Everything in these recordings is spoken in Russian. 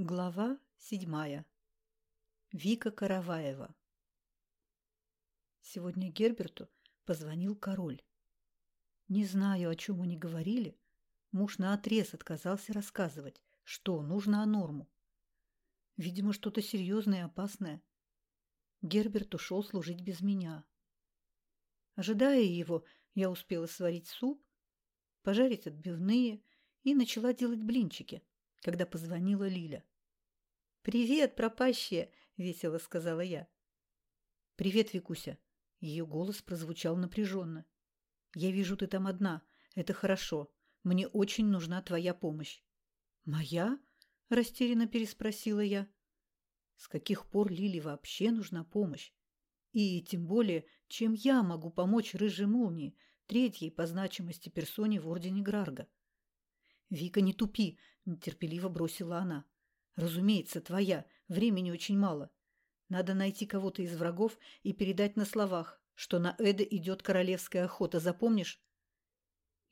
Глава седьмая. Вика Караваева. Сегодня Герберту позвонил король. Не знаю, о чем они говорили. Муж наотрез отказался рассказывать, что нужно о норму. Видимо, что-то серьезное и опасное. Герберт ушел служить без меня. Ожидая его, я успела сварить суп, пожарить отбивные и начала делать блинчики, когда позвонила Лиля. «Привет, пропащая!» – весело сказала я. «Привет, Викуся!» Ее голос прозвучал напряженно. «Я вижу, ты там одна. Это хорошо. Мне очень нужна твоя помощь». «Моя?» – растерянно переспросила я. «С каких пор Лили вообще нужна помощь? И тем более, чем я могу помочь рыжей молнии, третьей по значимости персоне в Ордене Грарга?» «Вика, не тупи!» – нетерпеливо бросила она. Разумеется, твоя. Времени очень мало. Надо найти кого-то из врагов и передать на словах, что на Эда идет королевская охота, запомнишь?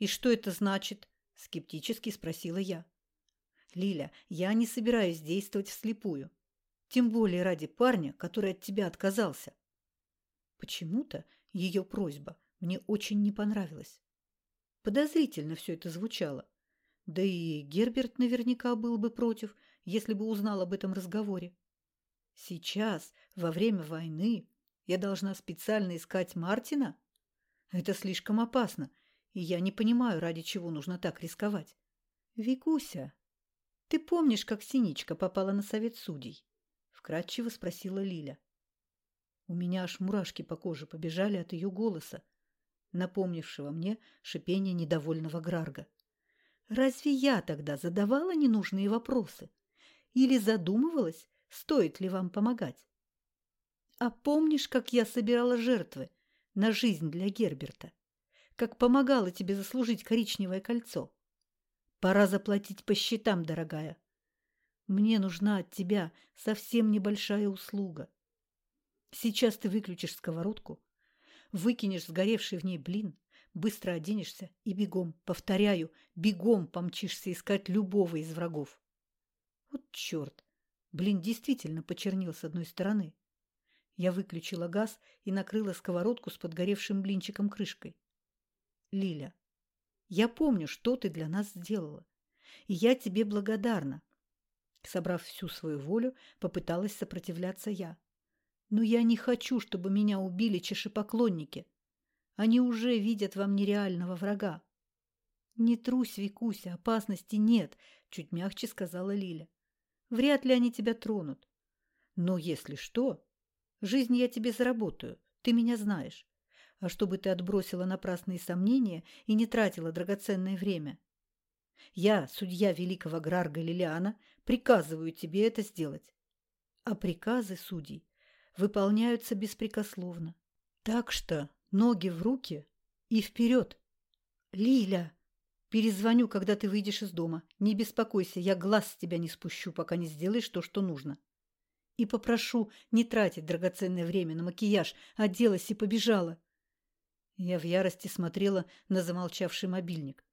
И что это значит? Скептически спросила я. Лиля, я не собираюсь действовать вслепую. Тем более ради парня, который от тебя отказался. Почему-то ее просьба мне очень не понравилась. Подозрительно все это звучало. Да и Герберт наверняка был бы против, если бы узнал об этом разговоре. Сейчас, во время войны, я должна специально искать Мартина? Это слишком опасно, и я не понимаю, ради чего нужно так рисковать. Викуся, ты помнишь, как Синичка попала на совет судей? Вкратчиво спросила Лиля. У меня аж мурашки по коже побежали от ее голоса, напомнившего мне шипение недовольного Грарга. Разве я тогда задавала ненужные вопросы? Или задумывалась, стоит ли вам помогать? А помнишь, как я собирала жертвы на жизнь для Герберта? Как помогала тебе заслужить коричневое кольцо? Пора заплатить по счетам, дорогая. Мне нужна от тебя совсем небольшая услуга. Сейчас ты выключишь сковородку, выкинешь сгоревший в ней блин, быстро оденешься и бегом, повторяю, бегом помчишься искать любого из врагов. Вот черт! Блин действительно почернил с одной стороны. Я выключила газ и накрыла сковородку с подгоревшим блинчиком крышкой. Лиля, я помню, что ты для нас сделала, и я тебе благодарна. Собрав всю свою волю, попыталась сопротивляться я. Но я не хочу, чтобы меня убили чешепоклонники. Они уже видят во мне реального врага. Не трусь, Викуся, опасности нет, чуть мягче сказала Лиля. Вряд ли они тебя тронут. Но если что, жизнь я тебе заработаю, ты меня знаешь. А чтобы ты отбросила напрасные сомнения и не тратила драгоценное время. Я, судья великого Грарга Лилиана, приказываю тебе это сделать. А приказы судей выполняются беспрекословно. Так что ноги в руки и вперед. Лиля! Перезвоню, когда ты выйдешь из дома. Не беспокойся, я глаз с тебя не спущу, пока не сделаешь то, что нужно. И попрошу не тратить драгоценное время на макияж, оделась и побежала. Я в ярости смотрела на замолчавший мобильник.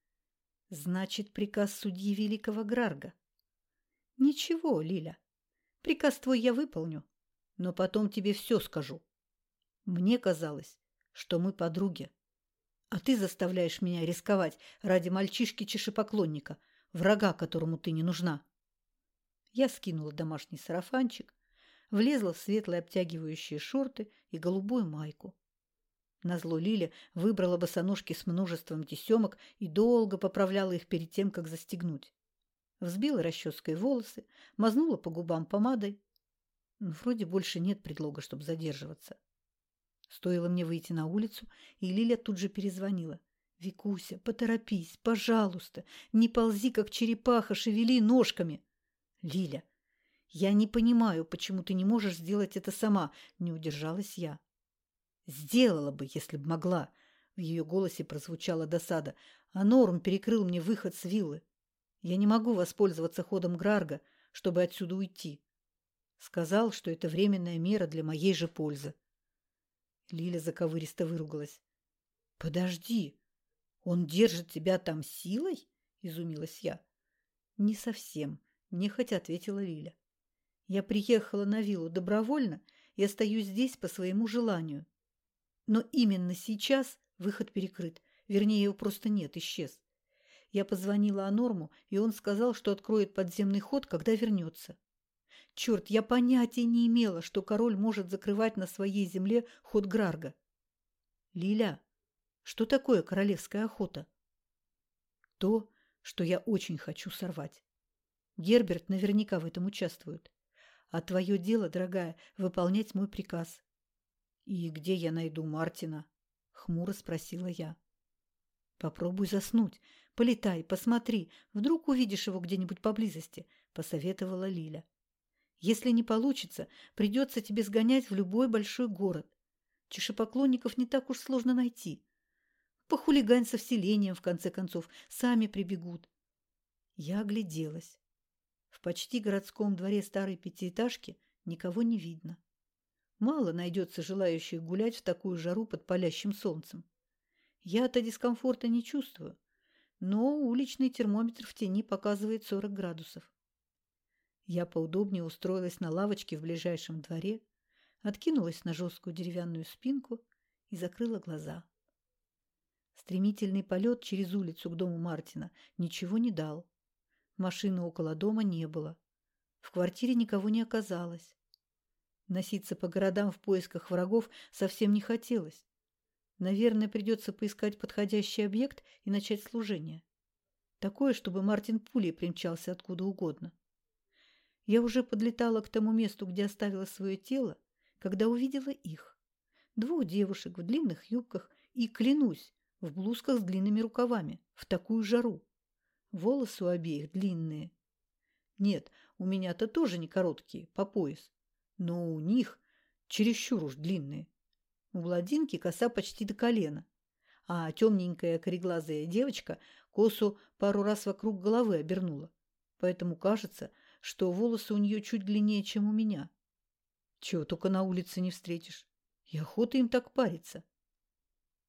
Значит, приказ судьи великого Грарга. Ничего, Лиля, приказ твой я выполню, но потом тебе все скажу. Мне казалось, что мы подруги. А ты заставляешь меня рисковать ради мальчишки-чешепоклонника, врага, которому ты не нужна. Я скинула домашний сарафанчик, влезла в светлые обтягивающие шорты и голубую майку. Назло Лиле выбрала босоножки с множеством тесемок и долго поправляла их перед тем, как застегнуть. Взбила расческой волосы, мазнула по губам помадой. Вроде больше нет предлога, чтобы задерживаться. Стоило мне выйти на улицу, и Лиля тут же перезвонила. «Викуся, поторопись, пожалуйста, не ползи, как черепаха, шевели ножками!» «Лиля, я не понимаю, почему ты не можешь сделать это сама», — не удержалась я. «Сделала бы, если б могла», — в ее голосе прозвучала досада, «а Норм перекрыл мне выход с виллы. Я не могу воспользоваться ходом Грарга, чтобы отсюда уйти. Сказал, что это временная мера для моей же пользы. Лиля заковыристо выругалась. «Подожди, он держит тебя там силой?» – изумилась я. «Не совсем», – нехотя ответила Лиля. Я приехала на виллу добровольно и остаюсь здесь по своему желанию. Но именно сейчас выход перекрыт. Вернее, его просто нет, исчез. Я позвонила Анорму, и он сказал, что откроет подземный ход, когда вернется. Черт, я понятия не имела, что король может закрывать на своей земле ход Грарга. Лиля, что такое королевская охота? То, что я очень хочу сорвать. Герберт наверняка в этом участвует. А твое дело, дорогая, выполнять мой приказ. И где я найду Мартина? Хмуро спросила я. Попробуй заснуть. Полетай, посмотри. Вдруг увидишь его где-нибудь поблизости, посоветовала Лиля. Если не получится, придется тебе сгонять в любой большой город. Чешепоклонников не так уж сложно найти. Похулигань со вселением, в конце концов, сами прибегут. Я огляделась. В почти городском дворе старой пятиэтажки никого не видно. Мало найдется желающих гулять в такую жару под палящим солнцем. Я-то дискомфорта не чувствую, но уличный термометр в тени показывает 40 градусов. Я поудобнее устроилась на лавочке в ближайшем дворе, откинулась на жесткую деревянную спинку и закрыла глаза. Стремительный полет через улицу к дому Мартина ничего не дал. Машины около дома не было. В квартире никого не оказалось. Носиться по городам в поисках врагов совсем не хотелось. Наверное, придется поискать подходящий объект и начать служение. Такое, чтобы Мартин пулей примчался откуда угодно. Я уже подлетала к тому месту, где оставила свое тело, когда увидела их. Двух девушек в длинных юбках и, клянусь, в блузках с длинными рукавами, в такую жару. Волосы у обеих длинные. Нет, у меня-то тоже не короткие, по пояс. Но у них чересчур уж длинные. У бладинки коса почти до колена, а темненькая кореглазая девочка косу пару раз вокруг головы обернула. Поэтому кажется, что волосы у нее чуть длиннее, чем у меня. Чего только на улице не встретишь. И охота им так париться.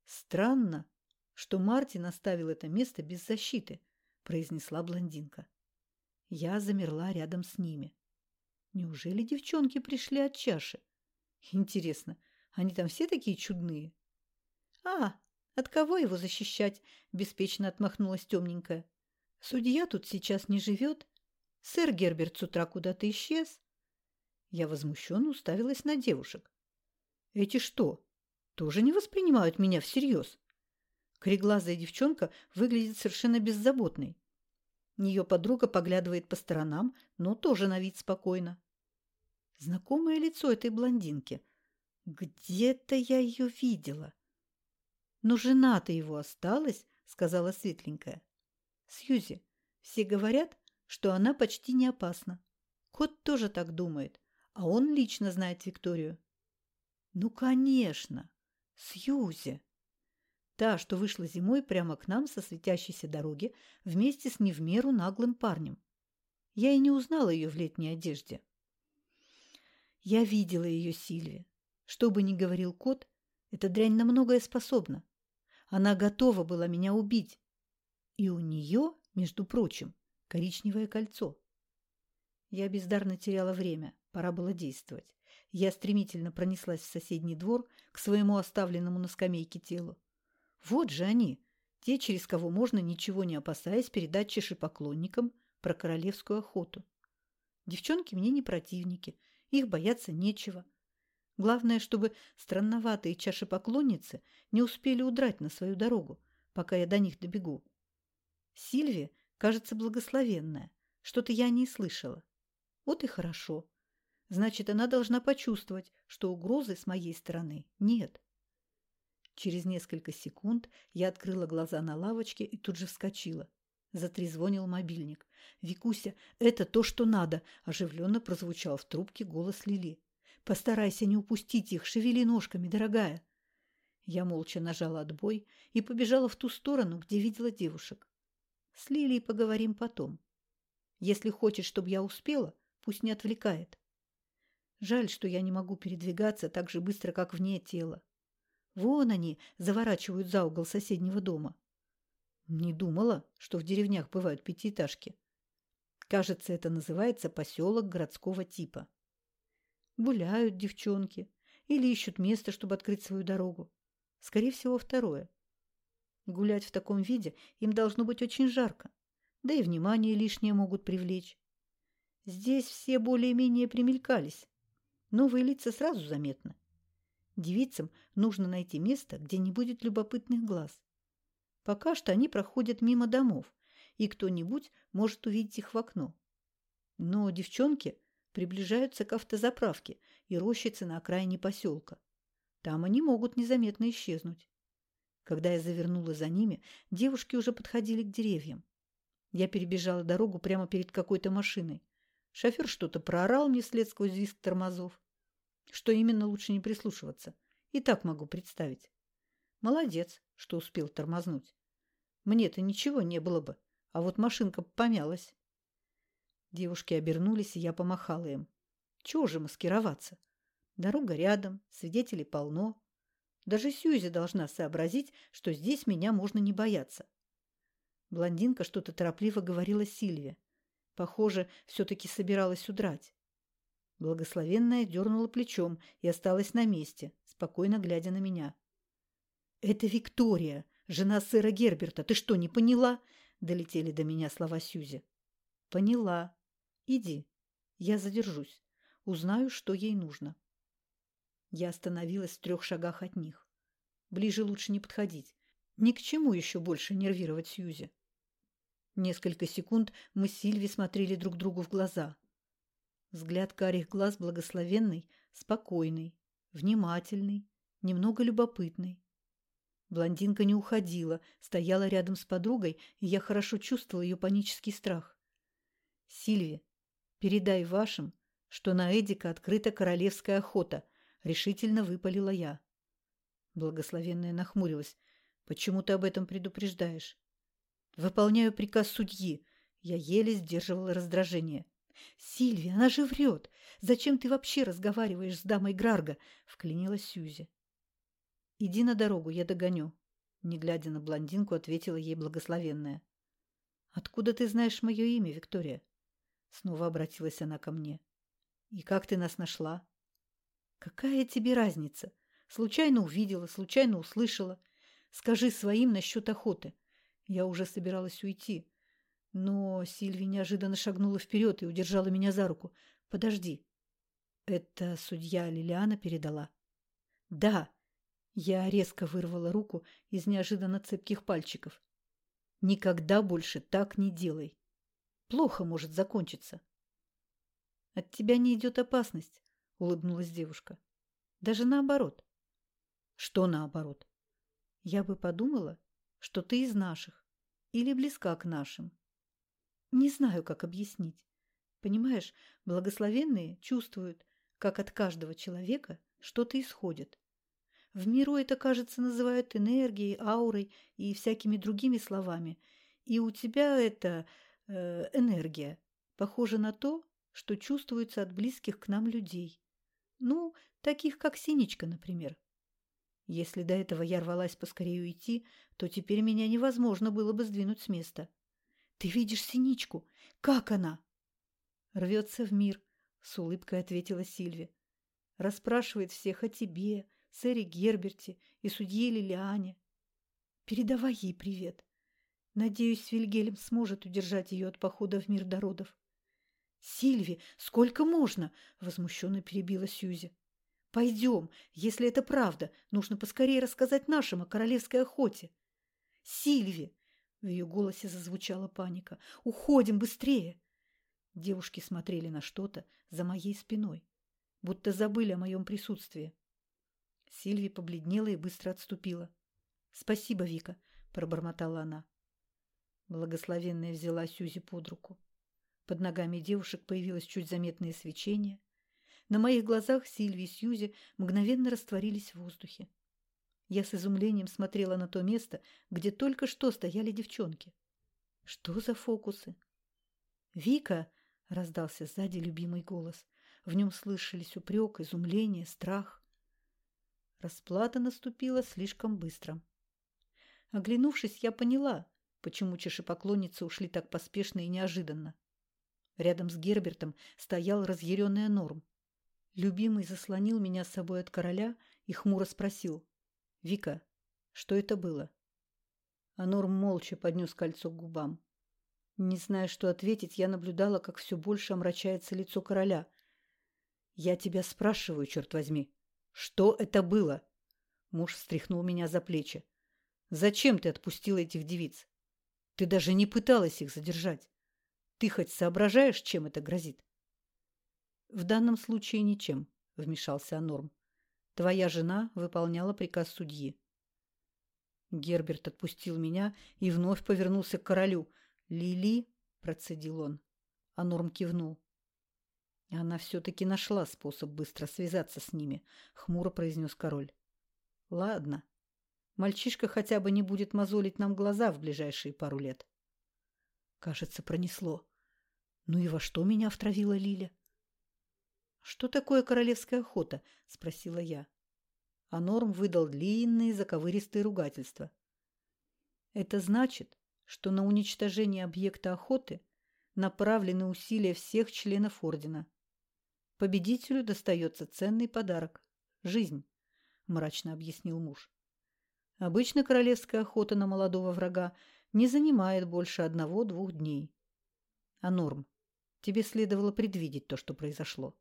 Странно, что Мартин оставил это место без защиты, произнесла блондинка. Я замерла рядом с ними. Неужели девчонки пришли от чаши? Интересно, они там все такие чудные? А, от кого его защищать? Беспечно отмахнулась темненькая. Судья тут сейчас не живет, Сэр Герберт с утра куда-то исчез. Я возмущенно уставилась на девушек. Эти что, тоже не воспринимают меня всерьез? Кореглазая девчонка выглядит совершенно беззаботной. Ее подруга поглядывает по сторонам, но тоже на вид спокойно. Знакомое лицо этой блондинки. Где-то я ее видела. Но жена-то его осталась, сказала светленькая. Сьюзи, все говорят, что она почти не опасна. Кот тоже так думает, а он лично знает Викторию. Ну, конечно, Сьюзи. Та, что вышла зимой прямо к нам со светящейся дороги вместе с не в меру наглым парнем. Я и не узнала ее в летней одежде. Я видела ее Сильве. Что бы ни говорил кот, эта дрянь на многое способна. Она готова была меня убить. И у нее, между прочим, коричневое кольцо. Я бездарно теряла время, пора было действовать. Я стремительно пронеслась в соседний двор к своему оставленному на скамейке телу. Вот же они, те, через кого можно, ничего не опасаясь, передать чешепоклонникам про королевскую охоту. Девчонки мне не противники, их бояться нечего. Главное, чтобы странноватые чашепоклонницы не успели удрать на свою дорогу, пока я до них добегу. Сильвия Кажется, благословенная. Что-то я не слышала. Вот и хорошо. Значит, она должна почувствовать, что угрозы с моей стороны нет. Через несколько секунд я открыла глаза на лавочке и тут же вскочила. Затрезвонил мобильник. «Викуся, это то, что надо!» – оживленно прозвучал в трубке голос Лили. «Постарайся не упустить их, шевели ножками, дорогая!» Я молча нажала отбой и побежала в ту сторону, где видела девушек. С Лилией поговорим потом. Если хочет, чтобы я успела, пусть не отвлекает. Жаль, что я не могу передвигаться так же быстро, как вне тела. Вон они заворачивают за угол соседнего дома. Не думала, что в деревнях бывают пятиэтажки. Кажется, это называется поселок городского типа. Гуляют девчонки или ищут место, чтобы открыть свою дорогу. Скорее всего, второе. Гулять в таком виде им должно быть очень жарко, да и внимание лишнее могут привлечь. Здесь все более-менее примелькались. Новые лица сразу заметны. Девицам нужно найти место, где не будет любопытных глаз. Пока что они проходят мимо домов, и кто-нибудь может увидеть их в окно. Но девчонки приближаются к автозаправке и рощице на окраине поселка. Там они могут незаметно исчезнуть. Когда я завернула за ними, девушки уже подходили к деревьям. Я перебежала дорогу прямо перед какой-то машиной. Шофер что-то проорал мне вслед сквозь визг тормозов. Что именно, лучше не прислушиваться. И так могу представить. Молодец, что успел тормознуть. Мне-то ничего не было бы, а вот машинка помялась. Девушки обернулись, и я помахала им. Чего же маскироваться? Дорога рядом, свидетелей полно. Даже Сьюзи должна сообразить, что здесь меня можно не бояться. Блондинка что-то торопливо говорила Сильве. Похоже, все-таки собиралась удрать. Благословенная дернула плечом и осталась на месте, спокойно глядя на меня. «Это Виктория, жена сэра Герберта. Ты что, не поняла?» Долетели до меня слова Сьюзи. «Поняла. Иди. Я задержусь. Узнаю, что ей нужно». Я остановилась в трех шагах от них. Ближе лучше не подходить. Ни к чему еще больше нервировать Сьюзи. Несколько секунд мы с Сильви смотрели друг другу в глаза. Взгляд карих глаз благословенный, спокойный, внимательный, немного любопытный. Блондинка не уходила, стояла рядом с подругой, и я хорошо чувствовала ее панический страх. «Сильви, передай вашим, что на Эдика открыта королевская охота», решительно выпалила я. Благословенная нахмурилась. Почему ты об этом предупреждаешь? Выполняю приказ судьи. Я еле сдерживала раздражение. Сильвия, она же врет. Зачем ты вообще разговариваешь с дамой Грарга? Вклинилась Сьюзи. Иди на дорогу, я догоню. Не глядя на блондинку, ответила ей благословенная. Откуда ты знаешь мое имя, Виктория? Снова обратилась она ко мне. И как ты нас нашла? Какая тебе разница? Случайно увидела, случайно услышала. Скажи своим насчет охоты. Я уже собиралась уйти. Но Сильви неожиданно шагнула вперед и удержала меня за руку. Подожди. Это судья Лилиана передала? Да. Я резко вырвала руку из неожиданно цепких пальчиков. Никогда больше так не делай. Плохо может закончиться. От тебя не идет опасность. – улыбнулась девушка. «Даже наоборот». «Что наоборот?» «Я бы подумала, что ты из наших или близка к нашим. Не знаю, как объяснить. Понимаешь, благословенные чувствуют, как от каждого человека что-то исходит. В миру это, кажется, называют энергией, аурой и всякими другими словами. И у тебя это э, энергия похожа на то, что чувствуется от близких к нам людей. Ну, таких как Синичка, например. Если до этого я рвалась поскорее уйти, то теперь меня невозможно было бы сдвинуть с места. Ты видишь Синичку? Как она? Рвется в мир, с улыбкой ответила Сильви. Расспрашивает всех о тебе, сэре Герберте и судье Лилиане. Передавай ей привет. Надеюсь, Вильгельм сможет удержать ее от похода в мир до родов. «Сильви, сколько можно?» – возмущенно перебила Сьюзи. «Пойдем, если это правда, нужно поскорее рассказать нашим о королевской охоте». «Сильви!» – в ее голосе зазвучала паника. «Уходим быстрее!» Девушки смотрели на что-то за моей спиной, будто забыли о моем присутствии. Сильви побледнела и быстро отступила. «Спасибо, Вика», – пробормотала она. Благословенная взяла Сьюзи под руку. Под ногами девушек появилось чуть заметное свечение. На моих глазах Сильви и Сьюзи мгновенно растворились в воздухе. Я с изумлением смотрела на то место, где только что стояли девчонки. Что за фокусы? «Вика!» — раздался сзади любимый голос. В нем слышались упрек, изумление, страх. Расплата наступила слишком быстро. Оглянувшись, я поняла, почему чешепоклонницы ушли так поспешно и неожиданно. Рядом с Гербертом стоял разъяренный Норм. Любимый заслонил меня с собой от короля и хмуро спросил. «Вика, что это было?» А Норм молча поднес кольцо к губам. Не зная, что ответить, я наблюдала, как все больше омрачается лицо короля. «Я тебя спрашиваю, черт возьми, что это было?» Муж встряхнул меня за плечи. «Зачем ты отпустила этих девиц? Ты даже не пыталась их задержать. Ты хоть соображаешь, чем это грозит?» «В данном случае ничем», — вмешался Анорм. «Твоя жена выполняла приказ судьи». Герберт отпустил меня и вновь повернулся к королю. «Лили?» – процедил он. А Норм кивнул. «Она все-таки нашла способ быстро связаться с ними», – хмуро произнес король. «Ладно. Мальчишка хотя бы не будет мозолить нам глаза в ближайшие пару лет». Кажется, пронесло. «Ну и во что меня втравила Лиля?» «Что такое королевская охота?» – спросила я а Норм выдал длинные заковыристые ругательства. Это значит, что на уничтожение объекта охоты направлены усилия всех членов Ордена. Победителю достается ценный подарок – жизнь, мрачно объяснил муж. Обычно королевская охота на молодого врага не занимает больше одного-двух дней. А Норм, тебе следовало предвидеть то, что произошло.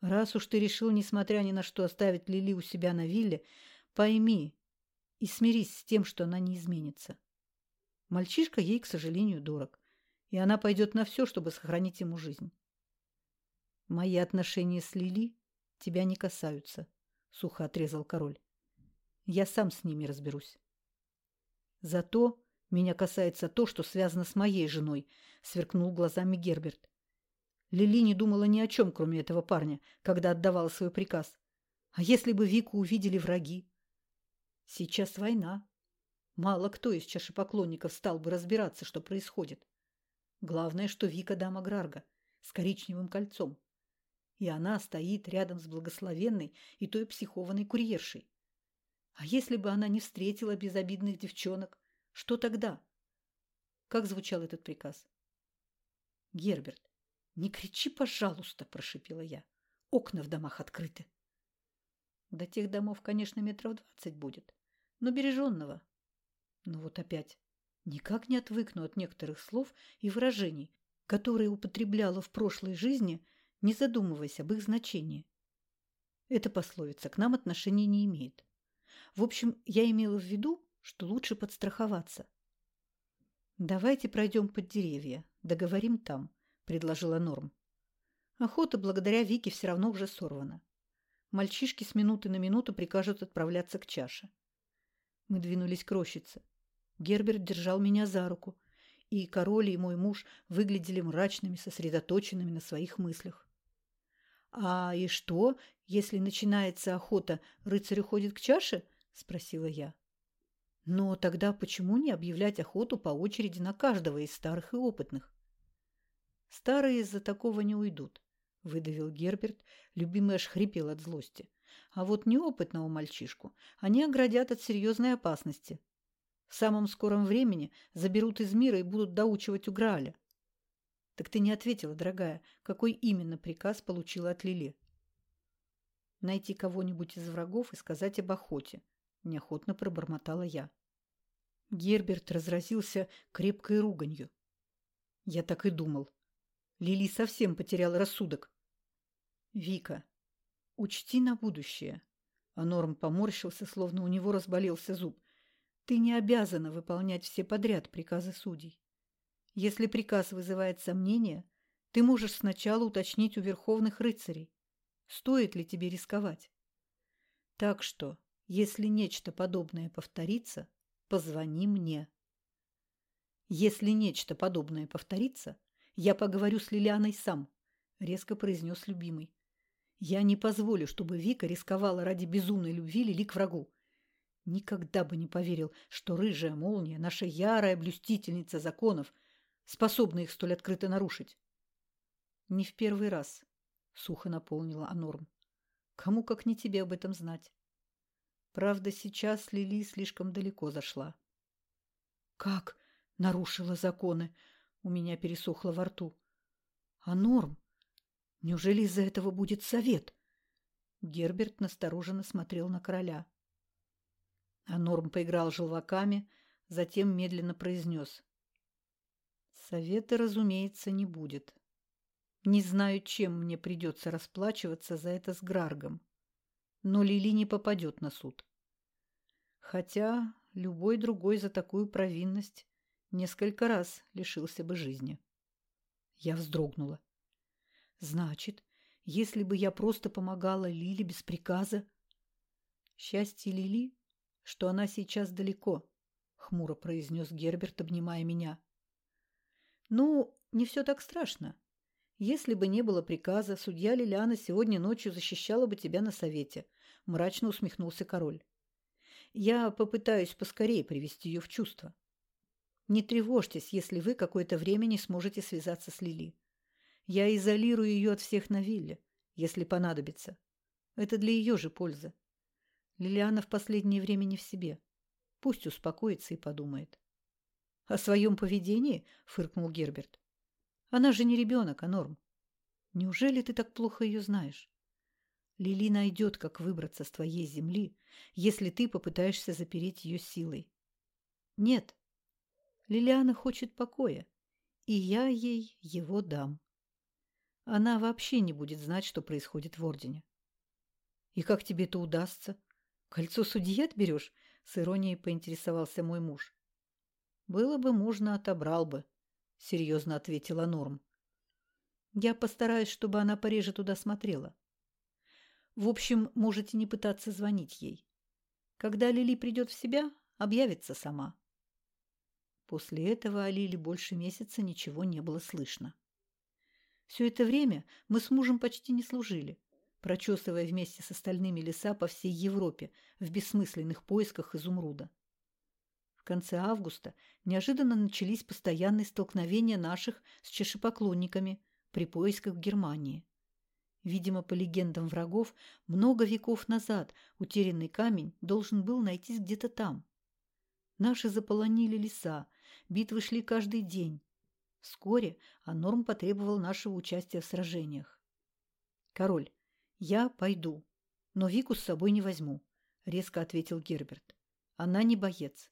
Раз уж ты решил, несмотря ни на что, оставить Лили у себя на вилле, пойми и смирись с тем, что она не изменится. Мальчишка ей, к сожалению, дорог, и она пойдет на все, чтобы сохранить ему жизнь. Мои отношения с Лили тебя не касаются, — сухо отрезал король. Я сам с ними разберусь. Зато меня касается то, что связано с моей женой, — сверкнул глазами Герберт. Лили не думала ни о чем, кроме этого парня, когда отдавала свой приказ. А если бы Вику увидели враги? Сейчас война. Мало кто из чашепоклонников стал бы разбираться, что происходит. Главное, что Вика дама Грарга с коричневым кольцом. И она стоит рядом с благословенной и той психованной курьершей. А если бы она не встретила безобидных девчонок, что тогда? Как звучал этот приказ? Герберт, «Не кричи, пожалуйста!» – прошипела я. «Окна в домах открыты». До тех домов, конечно, метров двадцать будет, но береженного. Но вот опять никак не отвыкну от некоторых слов и выражений, которые употребляла в прошлой жизни, не задумываясь об их значении. Эта пословица к нам отношения не имеет. В общем, я имела в виду, что лучше подстраховаться. Давайте пройдем под деревья, договорим там предложила Норм. Охота благодаря Вике все равно уже сорвана. Мальчишки с минуты на минуту прикажут отправляться к чаше. Мы двинулись к рощице. Герберт держал меня за руку, и король и мой муж выглядели мрачными, сосредоточенными на своих мыслях. «А и что, если начинается охота, рыцарь уходит к чаше?» – спросила я. «Но тогда почему не объявлять охоту по очереди на каждого из старых и опытных? Старые из-за такого не уйдут, — выдавил Герберт, любимый аж хрипел от злости. А вот неопытного мальчишку они оградят от серьезной опасности. В самом скором времени заберут из мира и будут доучивать у Грааля. Так ты не ответила, дорогая, какой именно приказ получила от Лили? Найти кого-нибудь из врагов и сказать об охоте, неохотно пробормотала я. Герберт разразился крепкой руганью. Я так и думал. Лили совсем потерял рассудок. «Вика, учти на будущее». А Норм поморщился, словно у него разболелся зуб. «Ты не обязана выполнять все подряд приказы судей. Если приказ вызывает сомнения, ты можешь сначала уточнить у верховных рыцарей, стоит ли тебе рисковать. Так что, если нечто подобное повторится, позвони мне. Если нечто подобное повторится, «Я поговорю с Лилианой сам», – резко произнес любимый. «Я не позволю, чтобы Вика рисковала ради безумной любви Лили к врагу. Никогда бы не поверил, что рыжая молния, наша ярая блюстительница законов, способна их столь открыто нарушить». «Не в первый раз», – сухо наполнила Анорм. «Кому, как не тебе, об этом знать?» Правда, сейчас Лили слишком далеко зашла. «Как?» нарушила законы. У меня пересохло во рту. А Норм? Неужели из-за этого будет совет? Герберт настороженно смотрел на короля. А Норм поиграл желваками, затем медленно произнес. Совета, разумеется, не будет. Не знаю, чем мне придется расплачиваться за это с Граргом. Но Лили не попадет на суд. Хотя любой другой за такую провинность несколько раз лишился бы жизни. Я вздрогнула. Значит, если бы я просто помогала Лили без приказа... Счастье Лили, что она сейчас далеко, — хмуро произнес Герберт, обнимая меня. Ну, не все так страшно. Если бы не было приказа, судья Лилиана сегодня ночью защищала бы тебя на совете, — мрачно усмехнулся король. Я попытаюсь поскорее привести ее в чувство. Не тревожьтесь, если вы какое-то время не сможете связаться с Лили. Я изолирую ее от всех на вилле, если понадобится. Это для ее же пользы. Лилиана в последнее время не в себе. Пусть успокоится и подумает. — О своем поведении? — фыркнул Герберт. Она же не ребенок, а норм. Неужели ты так плохо ее знаешь? Лили найдет, как выбраться с твоей земли, если ты попытаешься запереть ее силой. Нет. Лилиана хочет покоя, и я ей его дам. Она вообще не будет знать, что происходит в Ордене. И как тебе это удастся? Кольцо судьи отберешь? С иронией поинтересовался мой муж. Было бы можно, отобрал бы, — серьезно ответила Норм. «Я постараюсь, чтобы она пореже туда смотрела. В общем, можете не пытаться звонить ей. Когда Лили придет в себя, объявится сама». После этого о Лиле больше месяца ничего не было слышно. Все это время мы с мужем почти не служили, прочесывая вместе с остальными леса по всей Европе в бессмысленных поисках изумруда конце августа неожиданно начались постоянные столкновения наших с чешепоклонниками при поисках в Германии. Видимо, по легендам врагов, много веков назад утерянный камень должен был найтись где-то там. Наши заполонили леса, битвы шли каждый день. Вскоре Анорм потребовал нашего участия в сражениях. «Король, я пойду, но Вику с собой не возьму», — резко ответил Герберт. «Она не боец.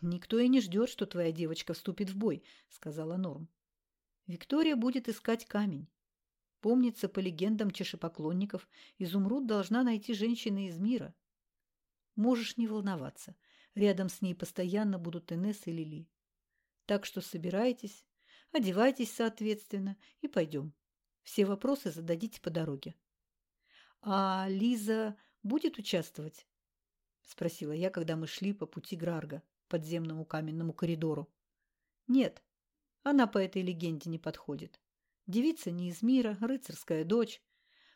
«Никто и не ждет, что твоя девочка вступит в бой», — сказала Норм. «Виктория будет искать камень. Помнится, по легендам чешепоклонников, изумруд должна найти женщина из мира. Можешь не волноваться. Рядом с ней постоянно будут Инесс и Лили. Так что собирайтесь, одевайтесь соответственно и пойдем. Все вопросы зададите по дороге». «А Лиза будет участвовать?» — спросила я, когда мы шли по пути Грарга подземному каменному коридору. Нет, она по этой легенде не подходит. Девица не из мира, рыцарская дочь.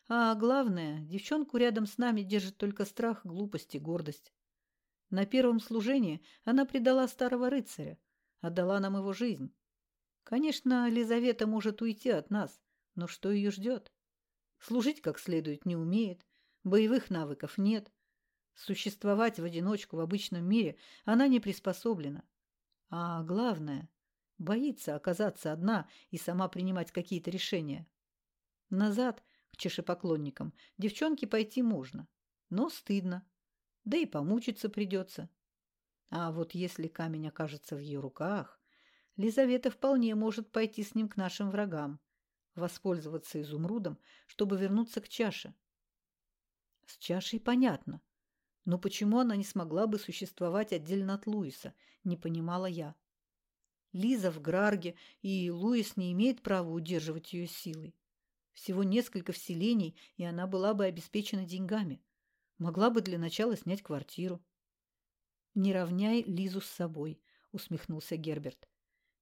А главное, девчонку рядом с нами держит только страх, глупость и гордость. На первом служении она предала старого рыцаря, отдала нам его жизнь. Конечно, Лизавета может уйти от нас, но что ее ждет? Служить как следует не умеет, боевых навыков нет, Существовать в одиночку в обычном мире она не приспособлена. А главное, боится оказаться одна и сама принимать какие-то решения. Назад, к чешепоклонникам, девчонке пойти можно, но стыдно, да и помучиться придется. А вот если камень окажется в ее руках, Лизавета вполне может пойти с ним к нашим врагам, воспользоваться изумрудом, чтобы вернуться к чаше. С чашей понятно. Но почему она не смогла бы существовать отдельно от Луиса, не понимала я. Лиза в Грарге, и Луис не имеет права удерживать ее силой. Всего несколько вселений, и она была бы обеспечена деньгами. Могла бы для начала снять квартиру. «Не равняй Лизу с собой», — усмехнулся Герберт.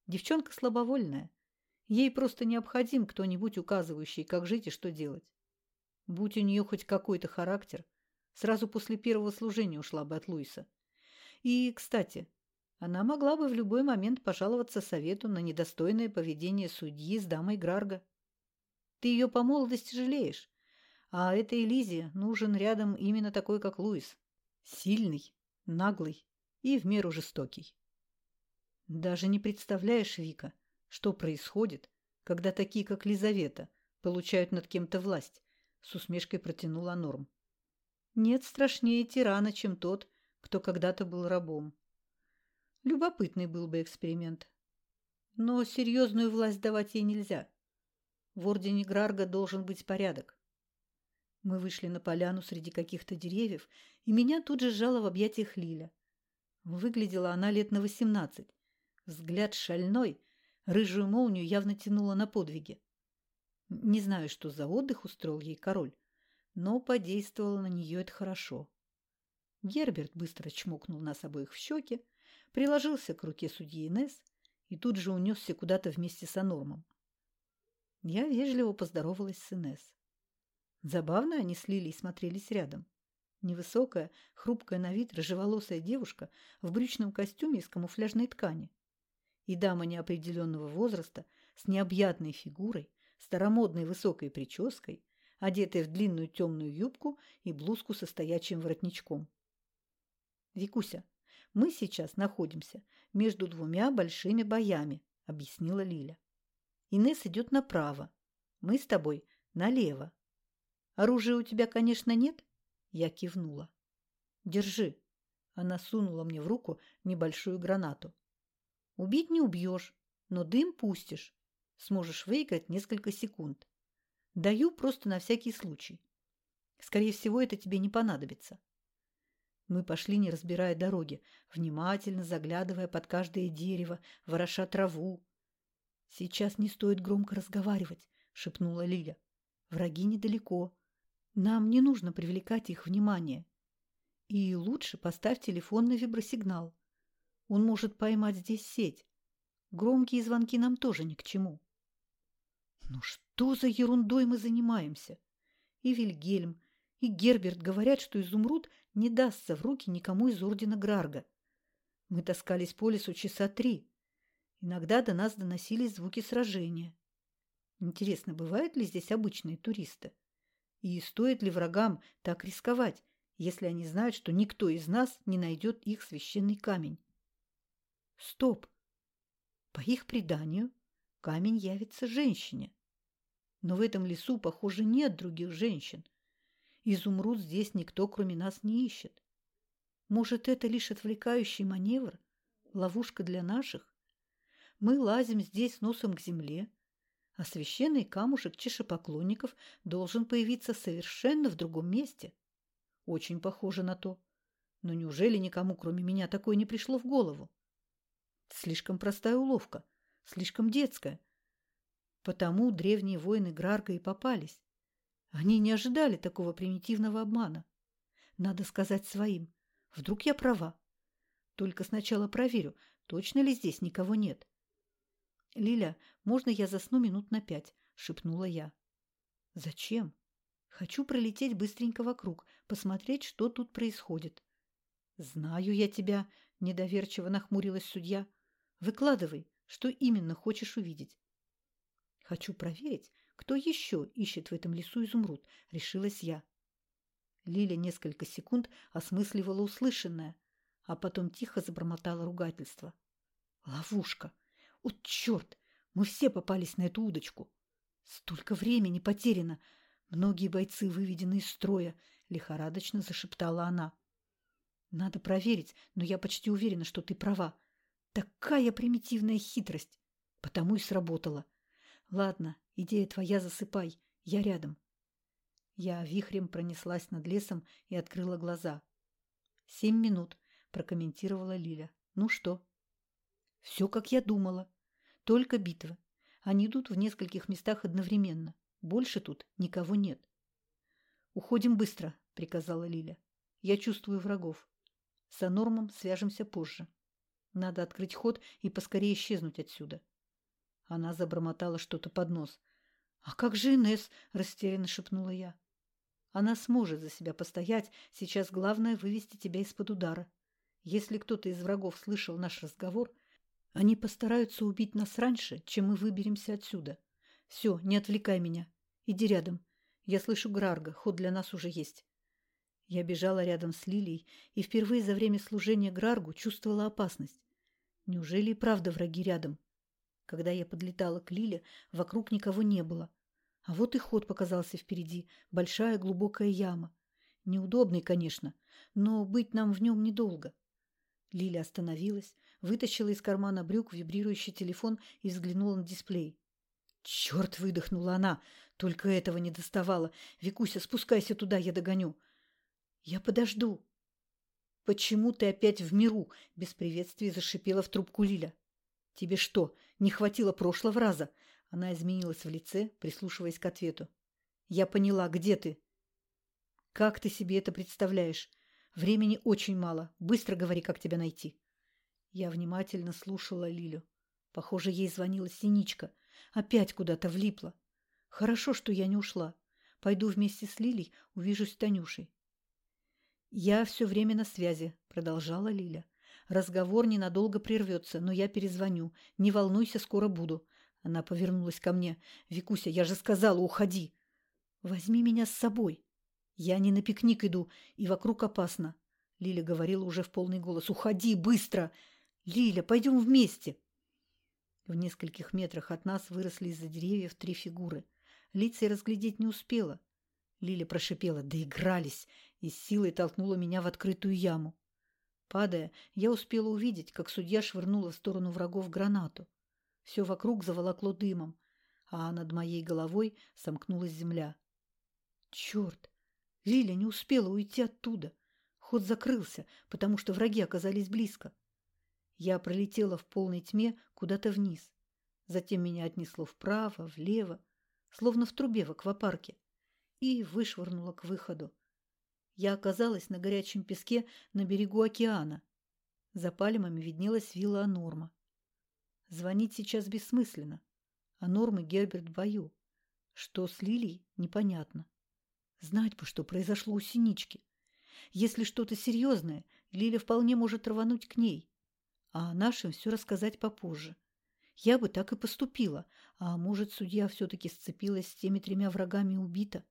«Девчонка слабовольная. Ей просто необходим кто-нибудь, указывающий, как жить и что делать. Будь у нее хоть какой-то характер, Сразу после первого служения ушла бы от Луиса. И, кстати, она могла бы в любой момент пожаловаться совету на недостойное поведение судьи с дамой Грарга. Ты ее по молодости жалеешь, а этой Лизе нужен рядом именно такой, как Луис. Сильный, наглый и в меру жестокий. Даже не представляешь, Вика, что происходит, когда такие, как Лизавета, получают над кем-то власть, с усмешкой протянула Норм. Нет страшнее тирана, чем тот, кто когда-то был рабом. Любопытный был бы эксперимент. Но серьезную власть давать ей нельзя. В ордене Грарга должен быть порядок. Мы вышли на поляну среди каких-то деревьев, и меня тут же сжала в объятиях Лиля. Выглядела она лет на восемнадцать. Взгляд шальной, рыжую молнию явно тянула на подвиги. Не знаю, что за отдых устроил ей король, но подействовало на нее это хорошо. Герберт быстро чмокнул нас обоих в щеки, приложился к руке судьи Инесс и тут же унесся куда-то вместе с Анормом. Я вежливо поздоровалась с Инесс. Забавно они с Лилией смотрелись рядом. Невысокая, хрупкая на вид рыжеволосая девушка в брючном костюме из камуфляжной ткани. И дама неопределенного возраста с необъятной фигурой, старомодной высокой прической, одетая в длинную темную юбку и блузку со стоячим воротничком. «Викуся, мы сейчас находимся между двумя большими боями», — объяснила Лиля. «Инесс идет направо, мы с тобой налево. Оружия у тебя, конечно, нет?» Я кивнула. «Держи». Она сунула мне в руку небольшую гранату. «Убить не убьешь, но дым пустишь. Сможешь выиграть несколько секунд. Даю просто на всякий случай. Скорее всего, это тебе не понадобится». Мы пошли, не разбирая дороги, внимательно заглядывая под каждое дерево, вороша траву. «Сейчас не стоит громко разговаривать», — шепнула Лиля. «Враги недалеко. Нам не нужно привлекать их внимание. И лучше поставь телефон на вибросигнал. Он может поймать здесь сеть. Громкие звонки нам тоже ни к чему». «Ну что за ерундой мы занимаемся?» И Вильгельм, и Герберт говорят, что изумруд не дастся в руки никому из ордена Грарга. Мы таскались по лесу часа три. Иногда до нас доносились звуки сражения. Интересно, бывают ли здесь обычные туристы? И стоит ли врагам так рисковать, если они знают, что никто из нас не найдет их священный камень? Стоп! По их преданию, камень явится женщине. Но в этом лесу, похоже, нет других женщин. Изумруд здесь никто, кроме нас, не ищет. Может, это лишь отвлекающий маневр? Ловушка для наших? Мы лазим здесь носом к земле, а священный камушек чешепоклонников должен появиться совершенно в другом месте. Очень похоже на то. Но неужели никому, кроме меня, такое не пришло в голову? Слишком простая уловка, слишком детская. Потому древние воины Грарга и попались. Они не ожидали такого примитивного обмана. Надо сказать своим. Вдруг я права. Только сначала проверю, точно ли здесь никого нет. «Лиля, можно я засну минут на пять?» – шепнула я. «Зачем?» «Хочу пролететь быстренько вокруг, посмотреть, что тут происходит». «Знаю я тебя», – недоверчиво нахмурилась судья. «Выкладывай, что именно хочешь увидеть». «Хочу проверить, кто еще ищет в этом лесу изумруд? Решилась я. Лиля несколько секунд осмысливала услышанное, а потом тихо забормотала ругательство. Ловушка! О, черт! Мы все попались на эту удочку. Столько времени потеряно. Многие бойцы выведены из строя, лихорадочно зашептала она. Надо проверить, но я почти уверена, что ты права. Такая примитивная хитрость. Потому и сработала. Ладно, идея твоя, засыпай. Я рядом. Я вихрем пронеслась над лесом и открыла глаза. «Семь минут», – прокомментировала Лиля. «Ну что?» «Все, как я думала. Только битва. Они идут в нескольких местах одновременно. Больше тут никого нет». «Уходим быстро», – приказала Лиля. «Я чувствую врагов. С Анормом свяжемся позже. Надо открыть ход и поскорее исчезнуть отсюда. Она забормотала что-то под нос. «А как же Инесс?» – растерянно шепнула я. «Она сможет за себя постоять. Сейчас главное – вывести тебя из-под удара. Если кто-то из врагов слышал наш разговор, они постараются убить нас раньше, чем мы выберемся отсюда. Все, не отвлекай меня. Иди рядом. Я слышу Грарга, ход для нас уже есть». Я бежала рядом с Лилией и впервые за время служения Граргу чувствовала опасность. Неужели и правда враги рядом? Когда я подлетала к Лиле, вокруг никого не было. А вот и ход показался впереди, большая глубокая яма. Неудобный, конечно, но быть нам в нем недолго. Лиля остановилась, вытащила из кармана брюк вибрирующий телефон и взглянула на дисплей. «Черт!» — выдохнула она. «Только этого не доставало. Викуся, спускайся туда, я догоню». «Я подожду». «Почему ты опять в миру?» — без приветствия зашипела в трубку Лиля. «Тебе что, не хватило прошлого раза?» Она изменилась в лице, прислушиваясь к ответу. «Я поняла, где ты?» «Как ты себе это представляешь? Времени очень мало. Быстро говори, как тебя найти». Я внимательно слушала Лилю. Похоже, ей звонила Синичка. Опять куда-то влипла. Хорошо, что я не ушла. Пойду вместе с Лилей, увижусь с Танюшей. «Я все время на связи», — продолжала Лиля. Разговор ненадолго прервется, но я перезвоню. Не волнуйся, скоро буду. Она повернулась ко мне. «Викуся, я же сказала, уходи!» «Возьми меня с собой!» «Я не на пикник иду, и вокруг опасно!» Лиля говорила уже в полный голос. «Уходи, быстро!» «Лиля, пойдем вместе!» В нескольких метрах от нас выросли из-за деревьев три фигуры. Лица я разглядеть не успела. Лиля прошипела «Доигрались!» и с силой толкнула меня в открытую яму. Падая, я успела увидеть, как судья швырнула в сторону врагов гранату. Все вокруг заволокло дымом, а над моей головой сомкнулась земля. Черт! Лиля не успела уйти оттуда. Ход закрылся, потому что враги оказались близко. Я пролетела в полной тьме куда-то вниз. Затем меня отнесло вправо, влево, словно в трубе в аквапарке, и вышвырнуло к выходу я оказалась на горячем песке на берегу океана. За пальмами виднелась вилла Анорма. Звонить сейчас бессмысленно. А Норм и Герберт в бою. Что с Лилией, непонятно. Знать бы, что произошло у Синички. Если что-то серьезное, Лиля вполне может рвануть к ней. А о нашем все рассказать попозже. Я бы так и поступила. А может, судья все-таки сцепилась с теми тремя врагами убита?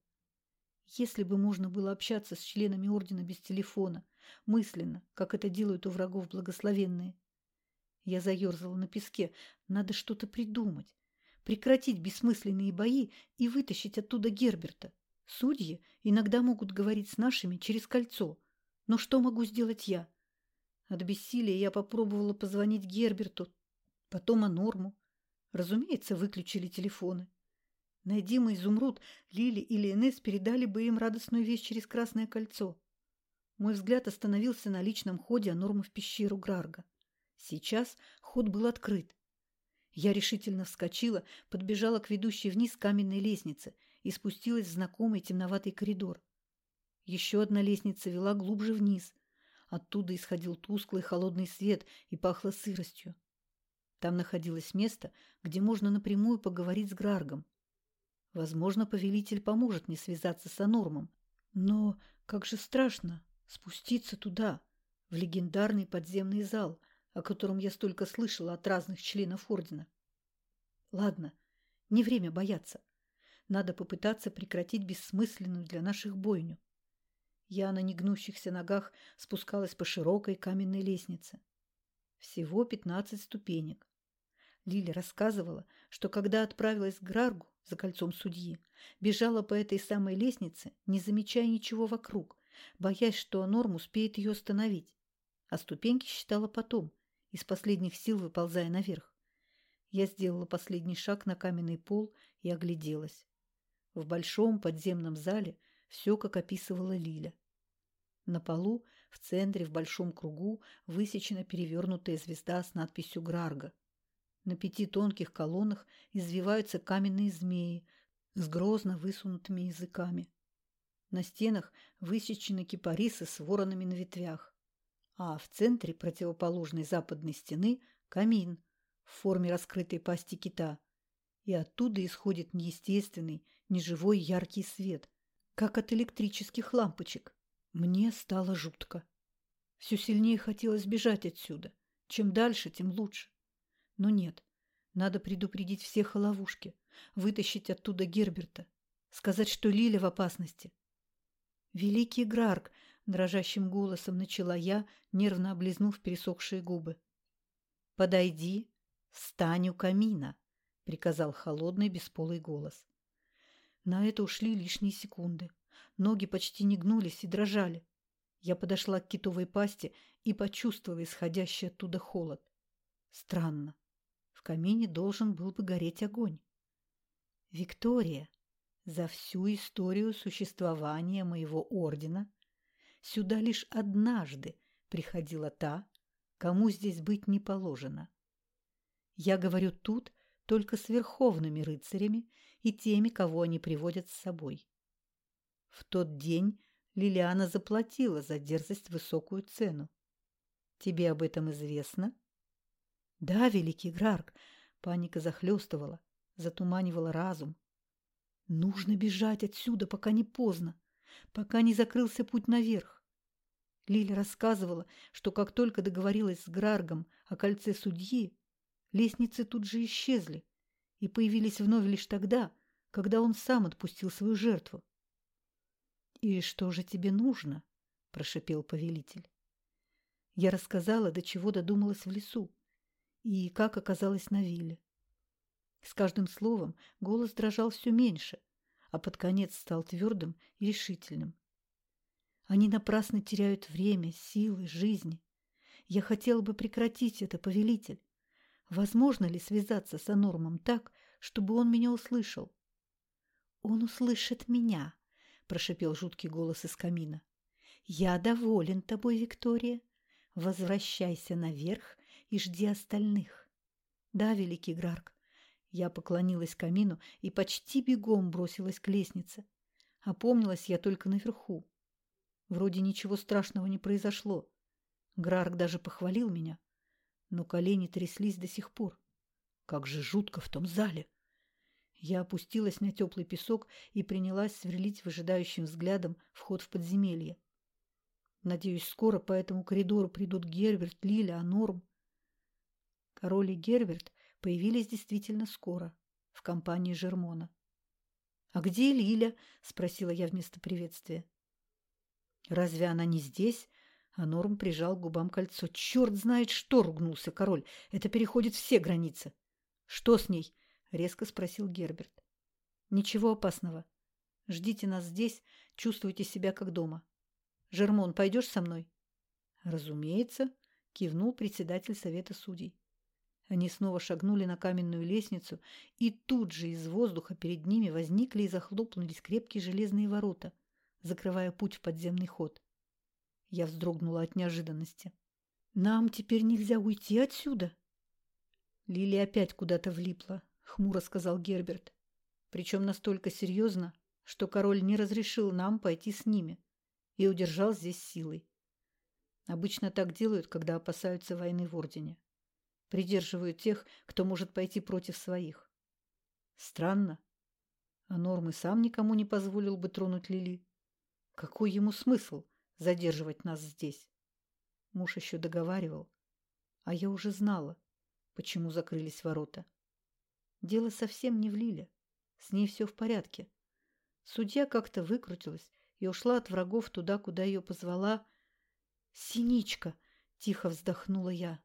Если бы можно было общаться с членами ордена без телефона, мысленно, как это делают у врагов благословенные. Я заерзала на песке. Надо что-то придумать. Прекратить бессмысленные бои и вытащить оттуда Герберта. Судьи иногда могут говорить с нашими через кольцо. Но что могу сделать я? От бессилия я попробовала позвонить Герберту, потом о Норму. Разумеется, выключили телефоны. Найди мы изумруд, Лили или Энесс передали бы им радостную вещь через Красное кольцо. Мой взгляд остановился на личном ходе Анорма в пещеру Грарга. Сейчас ход был открыт. Я решительно вскочила, подбежала к ведущей вниз каменной лестнице и спустилась в знакомый темноватый коридор. Еще одна лестница вела глубже вниз. Оттуда исходил тусклый холодный свет и пахло сыростью. Там находилось место, где можно напрямую поговорить с Граргом. Возможно, повелитель поможет мне связаться с Анормом. Но как же страшно спуститься туда, в легендарный подземный зал, о котором я столько слышала от разных членов Ордена. Ладно, не время бояться. Надо попытаться прекратить бессмысленную для наших бойню. Я на негнущихся ногах спускалась по широкой каменной лестнице. Всего пятнадцать ступенек. Лиля рассказывала, что когда отправилась к Граргу, за кольцом судьи, бежала по этой самой лестнице, не замечая ничего вокруг, боясь, что Норм успеет ее остановить. А ступеньки считала потом, из последних сил выползая наверх. Я сделала последний шаг на каменный пол и огляделась. В большом подземном зале все, как описывала Лиля. На полу, в центре, в большом кругу, высечена перевернутая звезда с надписью «Грарга», на пяти тонких колоннах извиваются каменные змеи с грозно высунутыми языками. На стенах высечены кипарисы с воронами на ветвях. А в центре противоположной западной стены камин в форме раскрытой пасти кита. И оттуда исходит неестественный, неживой яркий свет, как от электрических лампочек. Мне стало жутко. Все сильнее хотелось бежать отсюда. Чем дальше, тем лучше. Но нет, надо предупредить всех о ловушке, вытащить оттуда Герберта, сказать, что Лиля в опасности. «Великий Грарк!» — дрожащим голосом начала я, нервно облизнув пересохшие губы. «Подойди!» «Встань у камина!» — приказал холодный бесполый голос. На это ушли лишние секунды. Ноги почти не гнулись и дрожали. Я подошла к китовой пасти и почувствовала исходящий оттуда холод. Странно. Камине должен был бы гореть огонь. Виктория, за всю историю существования моего ордена сюда лишь однажды приходила та, кому здесь быть не положено. Я говорю тут только с верховными рыцарями и теми, кого они приводят с собой. В тот день Лилиана заплатила за дерзость высокую цену. Тебе об этом известно? Да, великий Грарк, паника захлестывала, затуманивала разум. Нужно бежать отсюда, пока не поздно, пока не закрылся путь наверх. Лиля рассказывала, что как только договорилась с Граргом о кольце судьи, лестницы тут же исчезли и появились вновь лишь тогда, когда он сам отпустил свою жертву. «И что же тебе нужно?» – прошипел повелитель. Я рассказала, до чего додумалась в лесу и как оказалась на вилле. С каждым словом голос дрожал все меньше, а под конец стал твердым и решительным. Они напрасно теряют время, силы, жизни. Я хотела бы прекратить это, повелитель. Возможно ли связаться с Анормом так, чтобы он меня услышал? Он услышит меня, прошипел жуткий голос из камина. «Я доволен тобой, Виктория. Возвращайся наверх и жди остальных». «Да, великий Грарк». Я поклонилась камину и почти бегом бросилась к лестнице. Опомнилась я только наверху. Вроде ничего страшного не произошло. Грарк даже похвалил меня, но колени тряслись до сих пор. Как же жутко в том зале! Я опустилась на теплый песок и принялась сверлить выжидающим взглядом вход в подземелье. Надеюсь, скоро по этому коридору придут Герберт, Лиля, Анорм. Король и Герберт появились действительно скоро, в компании Жермона. «А где Лиля?» – спросила я вместо приветствия. «Разве она не здесь?» А Норм прижал к губам кольцо. «Черт знает что!» – ругнулся король. «Это переходит все границы». «Что с ней?» — резко спросил Герберт. «Ничего опасного. Ждите нас здесь, чувствуйте себя как дома. Жермон, пойдешь со мной?» «Разумеется», — кивнул председатель совета судей. Они снова шагнули на каменную лестницу, и тут же из воздуха перед ними возникли и захлопнулись крепкие железные ворота, закрывая путь в подземный ход. Я вздрогнула от неожиданности. «Нам теперь нельзя уйти отсюда?» Лили опять куда-то влипла хмуро сказал Герберт. Причем настолько серьезно, что король не разрешил нам пойти с ними и удержал здесь силой. Обычно так делают, когда опасаются войны в Ордене. Придерживают тех, кто может пойти против своих. Странно. А Норм и сам никому не позволил бы тронуть Лили. Какой ему смысл задерживать нас здесь? Муж еще договаривал, а я уже знала, почему закрылись ворота. Дело совсем не в Лиле. С ней все в порядке. Судья как-то выкрутилась и ушла от врагов туда, куда ее позвала. «Синичка!» — тихо вздохнула я.